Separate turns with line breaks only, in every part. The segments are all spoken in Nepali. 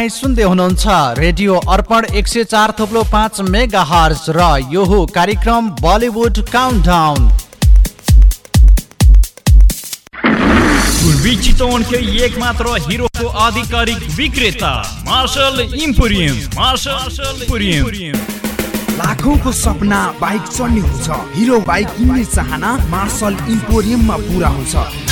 सुन्दै हुनुहुन्छ रेडियो अर्पण एक सय चार थोप्लो पाँच मेगा हर्स र यो हो कार्यक्रम बलिउड काउन्टाउन
पूर्वी चितवनकै एक मात्र हिरोको आधिकारिक विक्रेता मार्शल इम्पोरियम मार्शल इम्पोरियम।
लाखौंको सपना बाइक चढ्ने हुन्छ हिरो बाइक किन्ने चाहना मार्शल इम्पोरियममा पुरा हुन्छ।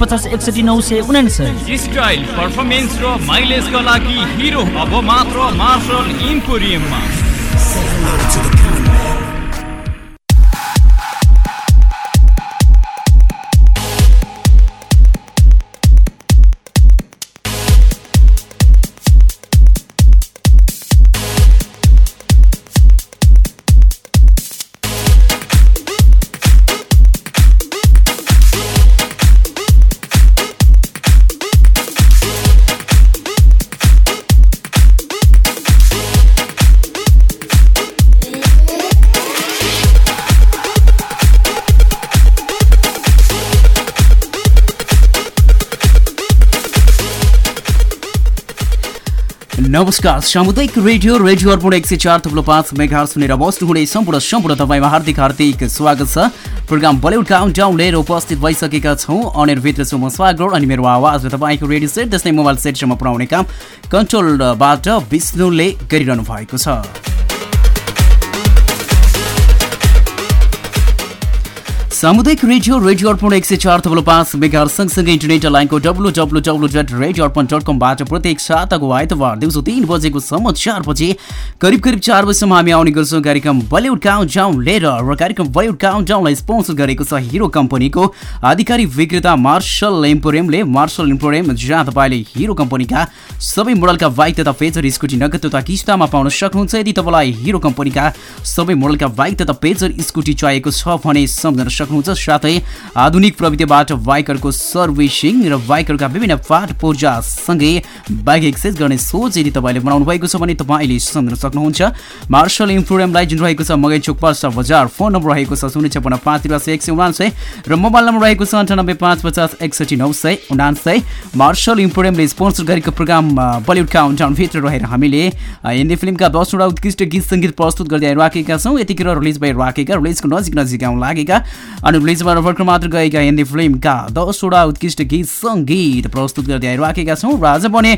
पचास एकसठी नौ सय उनासय
स्टाइल पर्फर्मेन्स र माइलेजका लागि हिरो अब मात्र मार्शल इम्पोरियममा
नमस्कार सामुदायिक रेडियो रेडियो अर्पण एक सय चार थुप्रो पाँच मेगा सुनेर बस्नुहुने सम्पूर्ण सम्पूर्ण तपाईँमा हार्दिक हार्दिक स्वागत छ। प्रोग्राम बलिउड काउन्टाउन लिएर उपस्थित भइसकेका छौँ। अनिर्भित्र छु म स्वागत अनि मेरो आवाज तपाईँको रेडियो सेट त्यस्तै मोबाइल सेटसम्म पुऱ्याउने काम कन्ट्रोलबाट विष्णुले गरिरहनु भएको छ। सामुदायिक रेडियो रेडियो अर्पण एक सय चार थप्लो पाँच मेगा सँगसँगै इन्टरनेट लाइनको W W W dot radio Arpan dot कमबाट प्रत्येक साताको आइतबार दिउँसो तिन बजेको बजे करिब करिब चार बजीसम्म हामी आउने गर्छौँ कार्यक्रम बलिउड काउन्ट डाउन लिएर र कार्यक्रम बलिउड काउन्ट डाउनलाई स्पोन्सर गरेको छ हिरो कम्पनीको आधिकारिक विक्रेता मार्शल इम्पोरियमले मार्शल इम्पोरियम जहाँ तपाईँले हिरो कम्पनीका सबै मोडलका बाइक तथा पेजर स्कुटी नगद तथा किस्तामा पाउन सक्नुहुन्छ। यदि तपाईँलाई हिरो कम्पनीका सबै मोडलका बाइक तथा पेजर स्कुटी चाहिएको छ भने सम्झन साथै आधुनिक प्रविधिबाट बाइकहरूको सर्भिसिङ र बाइकहरूका विभिन्न पार्ट पूर्जासँगै बाइक एक्सेस गर्ने सोच यदि तपाईँले बनाउनु भएको छ भने तपाईँले सम्झन सक्नुहुन्छ। मार्शल इन्फ्लोरियमलाई जुन रहेको छ मगै चोक बजार फोन नम्बर रहेको छ शून्य छपन्न पाँच तिरासी एक सय उनासय र मोबाइल नम्बर रहेको छ अन्ठानब्बे पाँच पचास एकसठी नौ सय उनासय मार्शल इन्फ्लोरियमले स्पोन्सर गरेको प्रोग्राम बलिउड काउन्टाउनभित्र रहेर हामीले हिन्दी फिल्मका दसवटा उत्कृष्ट गीत सङ्गीत प्रस्तुत गर्दै आइराखेका छौँ। यतिखेर रिलिज भइराखेका रिलिजको नजिक नजिक आउन लागेका। अनि रिलिजबाट भर्खर मात्र गएका हिन्दी फिल्मका दसवटा उत्कृष्ट गीत सङ्गीत प्रस्तुत गर्दै आइराखेका छौँ र आज पनि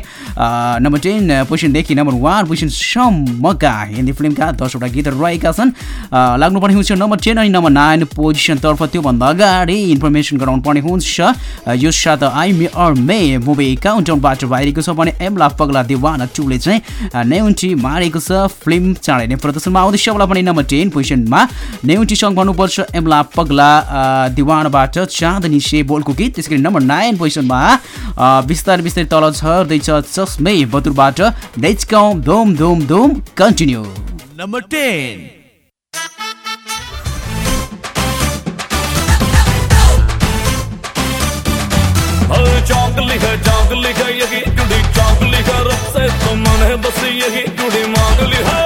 नम्बर टेन पोजिसनदेखि नम्बर वान पोजिसनसम्मका हिन्दी फिल्मका दसवटा गीतहरू रहेका छन्। लाग्नुपर्ने हुन्छ नम्बर टेन अनि नम्बर नाइन पोजिसनतर्फ त्योभन्दा अगाडि इन्फर्मेसन गराउनु पर्ने हुन्छ। यो साथ I may or may movie काउन्टाउनबाट बाहिरको छ भने एमला पगला देवाना टूले चाहिँ नेउन्टी मारेको छ फिल्म चाँडै नै प्रदर्शनमा आउँदैछ पनि नम्बर टेन पोजिसनमा नेउन्टी सङ्ग भन्नुपर्छ एमला पगला दिवानबाट चाँदनी से बोलको गीत त्यसै गरी नम्बर नाइन पोजिसनमा बिस्तारै बिस्तारै तल झर्दैछ चस्मै बतुरबाट लेट्स धुम धुम धुम कन्टिन्यू
नम्बर टेन
चौंकली है चौंकली है यही जुड़ी चौंकली है रब से तो मन है बस यही जुड़ी मांगली है।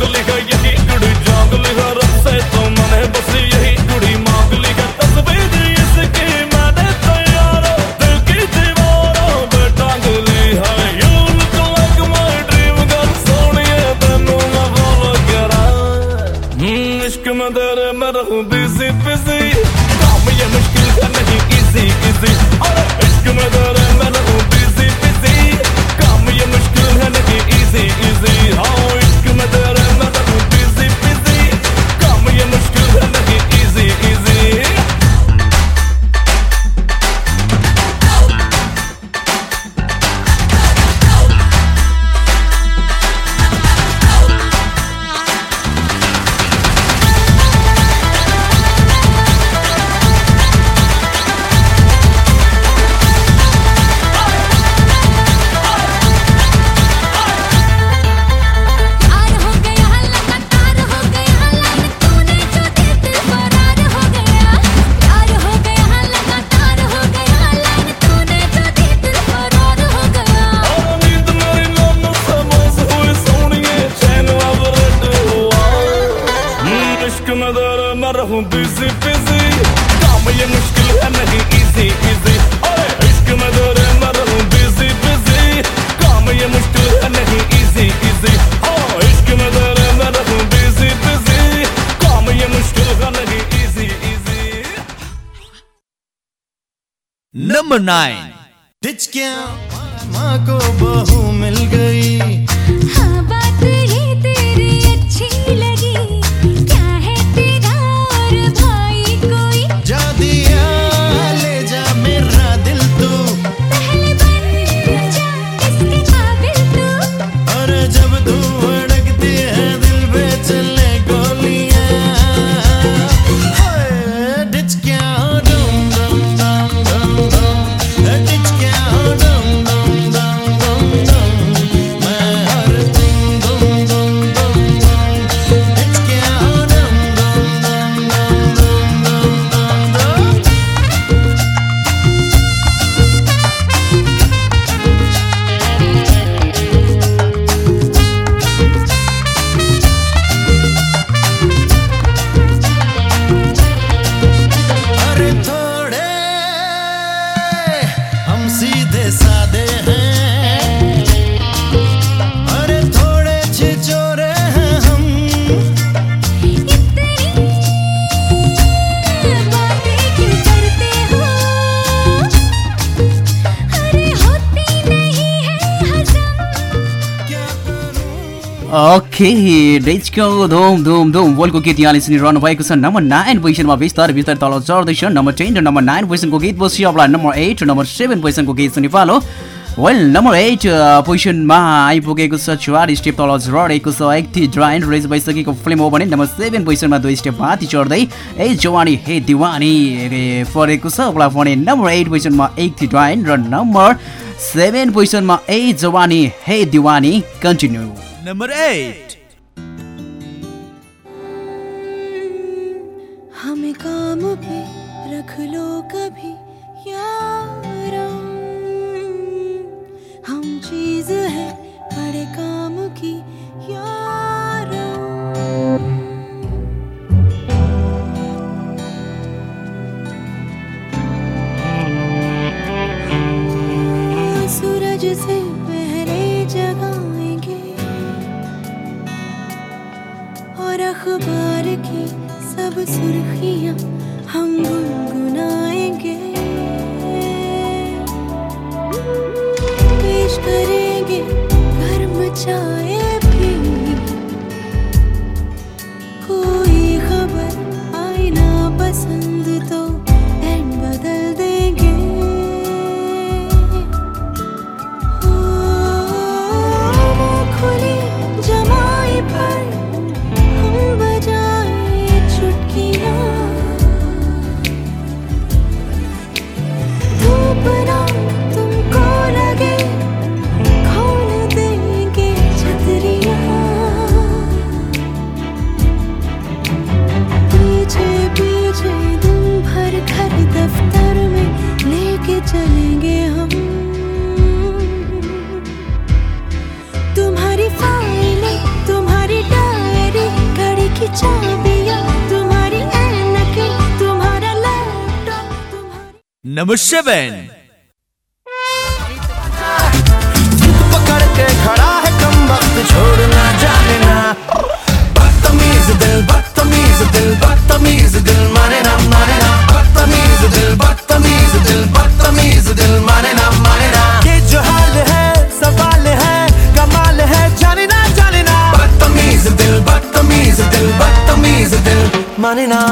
है चौंकली है
नंबर नाइन।
क्या माँ को बहू मिल गई।
ओके डेचको धुम धुम धुम बोलको गीत यहाँले सुनिरहनु भएको छ। नम्बर नाइन पोजिसनमा बिस्तारै बिस्तारै तल चढ्दैछ। नम्बर टेन र नम्बर नाइन पोजिसनको गीत पछि अब नम्बर एट र नम्बर सेभेन पोजिसनको गीत सुनि पालो वेल नम्बर एट पोजिसनमा आइपुगेको छ। चार स्टेप तल झरेको छ। एक थी ड्राइन रेज भइसकेको फिल्म हो भने नम्बर सेभेन पोजिसनमा दुई स्टेप माथि चढ्दै ए जवानी हे दिवानी परेको छ। अब भने नम्बर एट पोजिसनमा एक थी ड्राइन र नम्बर सेभेन पोजिसनमा ए जवानी हे दिवानी कन्टिन्यू
नंबर एट
हमें काम पे रख लो कभी।
Number seven.
पकड़ के खड़ा है कम वक्त छोड़ना जाने ना। बदतमीज दिल बदतमीज दिल बदतमीज दिल माने ना माने ना। बदतमीज दिल बदतमीज दिल बदतमीज दिल माने ना माने ना। ये जो हाल है सवाल है कमाल है जाने ना जाने ना। बदतमीज दिल बदतमीज दिल बदतमीज दिल माने ना।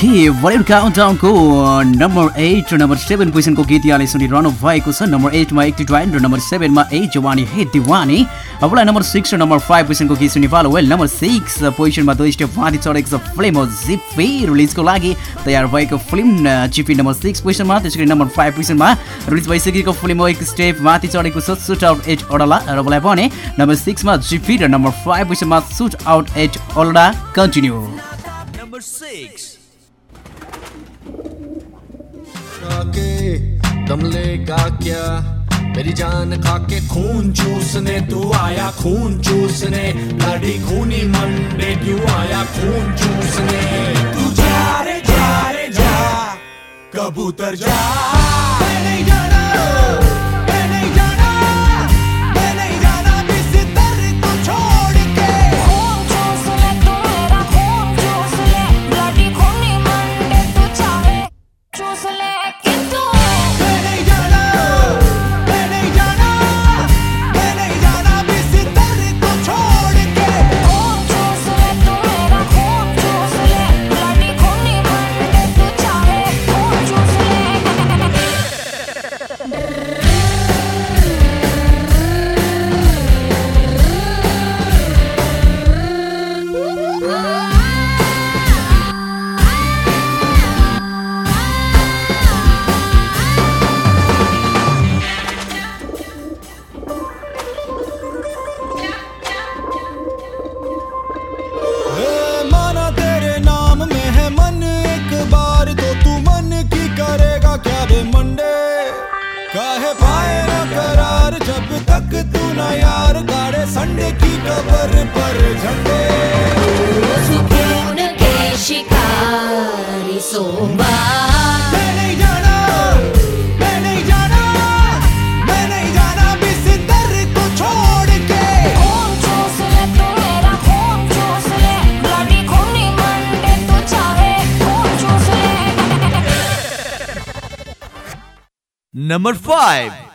ओके बलिउड काउन्टाउनको नम्बर एट र नम्बर सेभेन पोजिसनको गीत यहाँले सुनिरहनु भएको छ। नम्बर एटमा एक ट्वाइन र नम्बर सेभेनमा ए जवानी हे दिवानी। अबलाई नम्बर सिक्स र नम्बर फाइभ पोजिसनको गीत सुनि पालो। वेल नम्बर सिक्स पोजिसनमा दुई स्टेप माथि चढेको फिल्म जिपी रिलिजको लागि तयार भएको फिल्म जिपी नम्बर सिक्स पोजिसनमा त्यसै गरी नम्बर फाइभ पोजिसनमा रिलिज भइसकेको फिल्म एक स्टेप माथि चढेको छ। सुट आउट एट ओडला र मलाई भने नम्बर सिक्समा जिपी र नम्बर फाइभ पोजिसनमा shootout at Wadala continue
number six आके दम लेगा क्या? मेरी जान खाके खून चूसने, तू आया खून चूसने। लड़ी खूनी मंडे, क्यों आया खून चूसने? तू जा रे जा रे, जा। कबूतर जा। पाए ना करार, जब तक तू ना यार, गाड़े संडे की कबर पर झंडे।
सुकून के शिकारी, सोमवार।
Number 5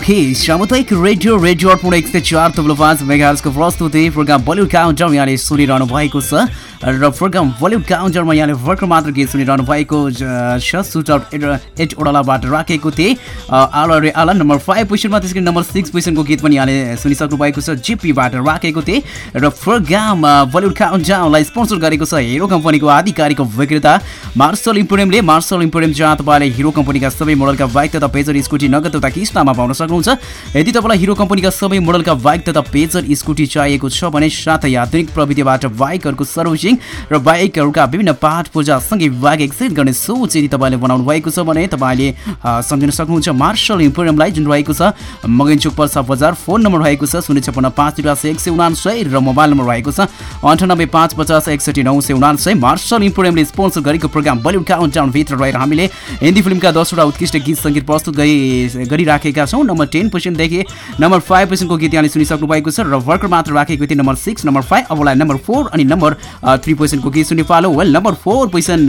ओके सामुदायिक रेडियो रेडियो अर्पण एक सय चार तब्लो पाँच मेगाहरजको प्रस्तुति प्रोग्राम बलिउड काउन्टर यहाँले सुनिरहनु भएको छ र प्रोग्राम बलिउड काउन्टरमा यहाँले भर्खर मात्र गीत सुनिरहनु भएको छ सुट आउट एट ओडालाबाट राखेको थिएँ आल रे नम्बर फाइभ पोजिसनमा त्यस गरी नम्बर सिक्स पोजिसनको गीत पनि यहाँले सुनिसक्नु भएको छ जिपीबाट राखेको थिएँ र प्रोग्राम बलिउड काउन्टलाई स्पोन्सर गरेको छ हिरो कम्पनीको आधिकारिक विक्रेता मार्सल इम्पोरियमले मार्सल इम्पोरियम जहाँ तपाईँले हिरो कम्पनीका सबै मोडलका बाइक तथा पेजर स्कुटी नगद तथा किस्तामा पाउन सक्नुहुन्छ यदि तपाईँलाई हिरो कम्पनीका सबै मोडलका बाइक तथा पेजर स्कुटी चाहिएको छ भने साथै आधुनिक प्रविधिबाट बाइकहरूको सर्भिसिङ र बाइकहरूका विभिन्न पाठ पूजासँगै बाइक एक्सचेन्ज गर्ने सोच यदि तपाईँले बनाउनु भएको छ भने तपाईँले सम्झिन सक्नुहुन्छ। मार्सल इम्पोरियमलाई जुन रहेको छ मगैनचोक पर्सा बजार फोन नम्बर रहेको छ शून्य छपन्न पाँच तिरासी एक सय उनान्सय र मोबाइल नम्बर रहेको छ अन्ठानब्बे पाँच पचास एकसठी नौ सय उनान्सय। मार्सल इम्पोरियमले स्पोन्सर गरेको प्रोग्राम बलिउड काउन्टाउनभित्र रहेर हामीले हिन्दी फिल्मका दसवटा उत्कृष्ट गीत सङ्गीत प्रस्तुत गरी गरिराखेका छौँ। नम्बर टेन पोजिसनदेखि नम्बर फाइभ पोजिसनको गीत यहाँले सुनिसक्नु भएको छ र भर्खर मात्र राखेको थियो नम्बर सिक्स नम्बर फाइभ अबलाई नम्बर फोर अनि नम्बर थ्री पोजिसनको गीत सुनि पालो। Well number four position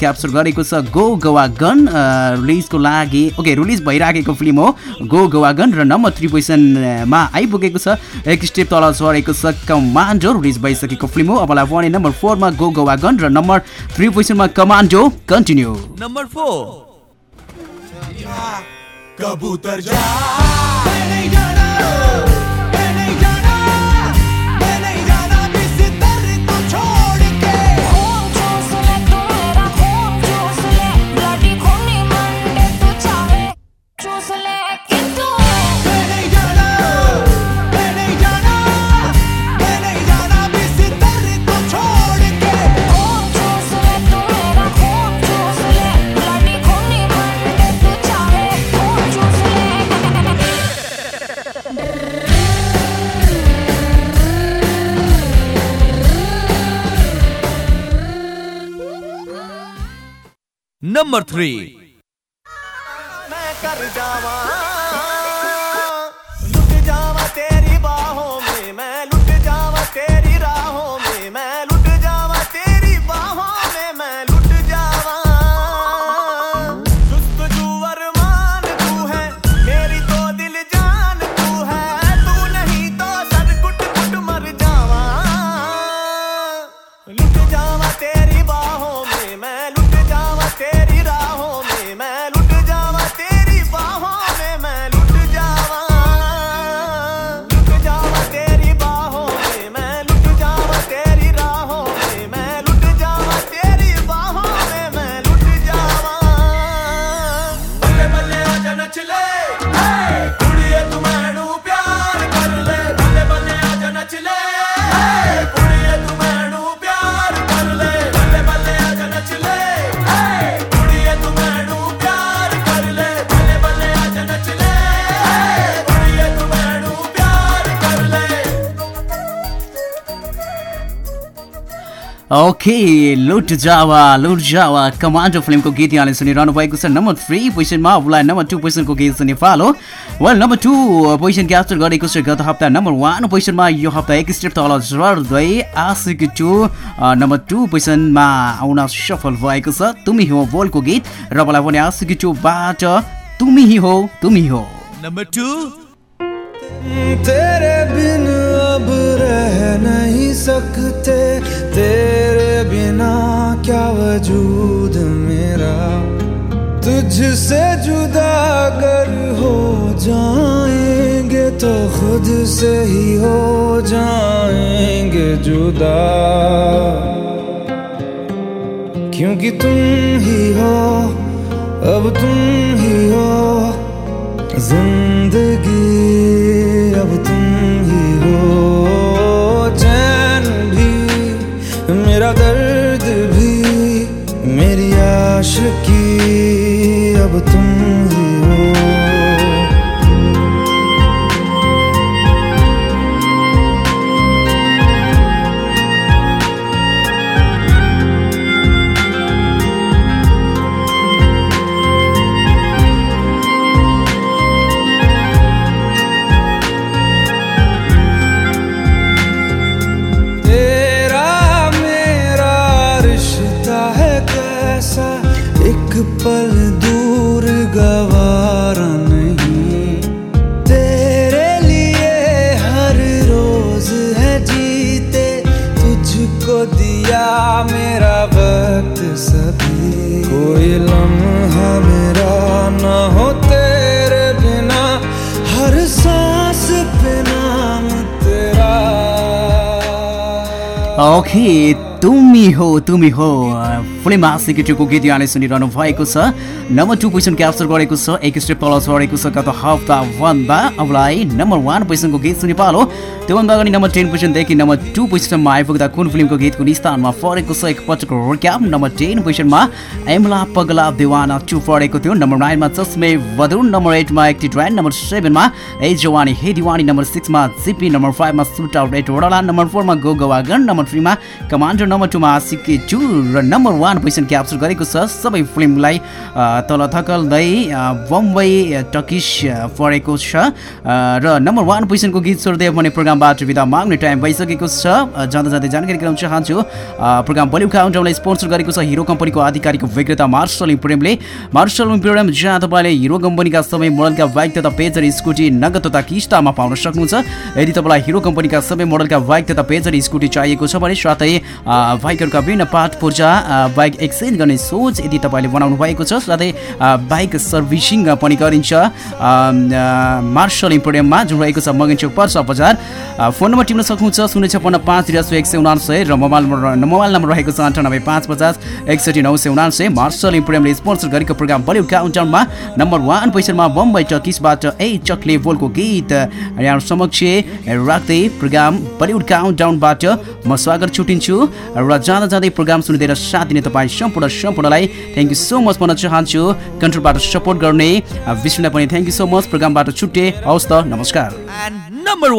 capture गरेको छ गो गोवा गन रिलिजको लागि। ओके रिलिज भइराखेको फिल्म हो गो गोवा गन र नम्बर थ्री पोजिसनमा आइपुगेको छ। एक स्टेप तल झरेको छ कमान्डो रिलिज भइसकेको फिल्म हो। अबलाई भने नम्बर फोरमा गो गोवा गन र नम्बर थ्री पोजिसनमा कमान्डो कन्टिन्यू।
Number four.
कबूतर जा। नहीं जाना।
Number three.
मैं कर जावा।
ओके लुट जावा लुट जावा। कमान्डो फिल्मको गीत यहाँले सुनिरहनु भएको छ। नम्बर थ्री पोजिसनमा उसलाई नम्बर टू पोजिसनको गीत सुनि फालो well number two position capture गरेको छ गत हप्ता। नम्बर वान पोजिसनमा यो हप्ता एक स्टेप तल झर्दै आशिक टू नम्बर टू पोजिसनमा आउन सफल भएको छ। तुमी हो बोलको गीत। र मलाई भने आशिक टूबाट तुमी ही हो तुमी हो।
नंबर टू
तेरे बिन अब रह नहीं सकते। तेरे बिना क्या वजूद मेरा? तुझसे जुदा अगर हो जाएँगे तो खुद से ही हो जाएँगे जुदा। क्योंकि तुम ही हो, अब तुम ही हो, ज़िंदगी
ओके तुमी हो तुमी हो। फिल्म आशिकीको गीत यहाँले सुनिरहनु भएको छ। नम्बर टू पोजिसन क्याप्चर गरेको छ एक स्टेप तल झरेको छ गत हप्ता भन्दा अबलाई नम्बर वान पोजिसनको गीत सुनि पालो। त्योभन्दा अगाडि नम्बर टेन पोजिसनदेखि नम्बर टू पोजिसनमा आइपुग्दा कुन फिल्मको गीतको स्थानमा परेको छ एकपटक रोक्याप नम्बर टेन पोजिसनमा एमला पगला देवाना टू परेको थियो। नम्बर नाइनमा चस्मे बदुर नम्बर एटमा एक्टी ड्राइन नम्बर सेभेनमा ए जवानी हे दिवानी। नम्बर सिक्समा जिपी। नम्बर फाइभमा shoot out at Wadala. Number फोरमा गो गवागन। नम्बर थ्रीमा कमान्डर। नम्बर टूमा आशिकी टू र नम्बर वान पोजिसन क्याप्चर गरेको छ। सबै फिल्मलाई तल थकल्दै बम्बई टकिस परेको छ। र नम्बर वान पोजिसनको गीत छोड्दै भने प्रोग्रामबाट बिदा माग्ने टाइम भइसकेको छ। जाँदा जाँदै जानकारी गराउन चाहन्छु। प्रोग्राम बलिउड काउन्टरलाई स्पोन्सर गरेको छ हिरो कम्पनीको आधिकारिक विक्रेता मार्शल इम्पोरियमले मार्शल इम्पोरियम जहाँ तपाईँले हिरो कम्पनीका सबै मोडलका बाइक तथा पेजर स्कुटी नगद तथा किस्तामा पाउन सक्नुहुन्छ। यदि तपाईँलाई हिरो कम्पनीका सबै मोडलका बाइक तथा पेजर स्कुटी चाहिएको छ भने साथै बाइकहरूका विभिन्न पार्ट पूर्जा बाइक एक्सचेन्ज गर्ने सोच यदि तपाईँले बनाउनु भएको छ साथै बाइक सर्भिसिङ पनि गरिन्छ। मार्शल इम्पोरियममा जुन रहेको छ मगन चौक बजार। फोन नम्बर टिप्न सक्नुहुन्छ शून्य छप्पन्न पाँच तिरासी एक सय उनासय र मोबाइल मोबाइल नम्बर रहेको छ अन्ठानब्बे पाँच पचास एकसठी नौ सय उनासय मार्शल इम्पोरियमले स्पोन्सर गरेको प्रोग्राम बलिउड काउन्टरमा नम्बर वान पोजिसनमा बम्बई टकिसबाट ए चकले बोलको गीत यहाँ समक्ष राख्दै प्रोग्राम बलिउड काउन्टाउनबाट म स्वागत छुटिन्छु र जाँदा जाँदै प्रोग्राम सुनिदिएर साथ दिने तपाईँ सम्पूर्ण सम्पूर्णलाई थ्याङ्क यू सो मच भन्न चाहन्छु। कन्ट्रोलबाट सपोर्ट गर्ने विष्णुलाई पनि थ्याङ्क यू सो मच प्रोग्रामबाट छुट्टे हवस् त। नमस्कार।
नंबर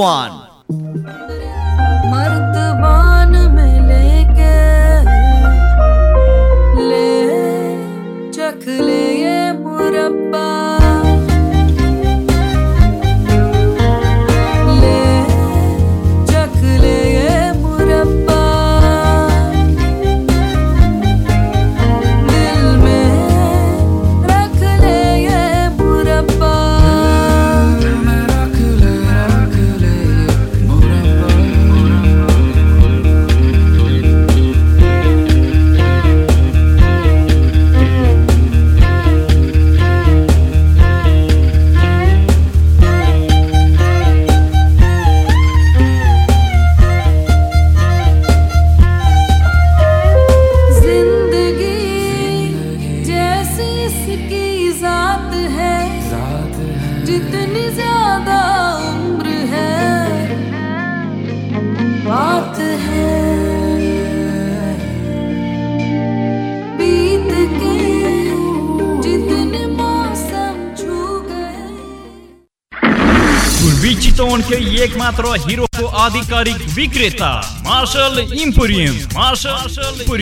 एक मात्र हिरोको आधिकारिक विक्रेता मार्शल इम्पोरियम मार्शल